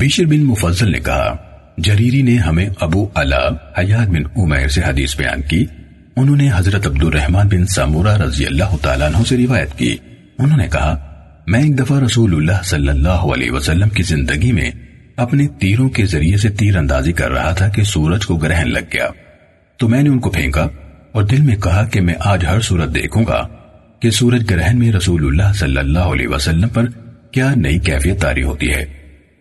بشر بن مفضل نے کہا، جریری نے ہمیں ابو علا حیات بن عمیر سے حدیث بیان کی۔ انہوں نے حضرت عبد الرحمن بن سامورہ رضی اللہ تعالیٰ عنہ سے روایت کی۔ انہوں نے کہا، میں ایک دفعہ رسول اللہ صلی اللہ علیہ وسلم کی زندگی میں اپنے تیروں کے ذریعے سے تیر اندازی کر رہا تھا کہ سورج کو گرہن لگ گیا۔ تو میں نے ان کو پھینکا اور دل میں کہا کہ میں آج ہر صورت دیکھوں گا کہ سورج گرہن میں رسول اللہ صلی اللہ علیہ وسلم پر کیا نئی کیفیت تاری ہوتی ہے۔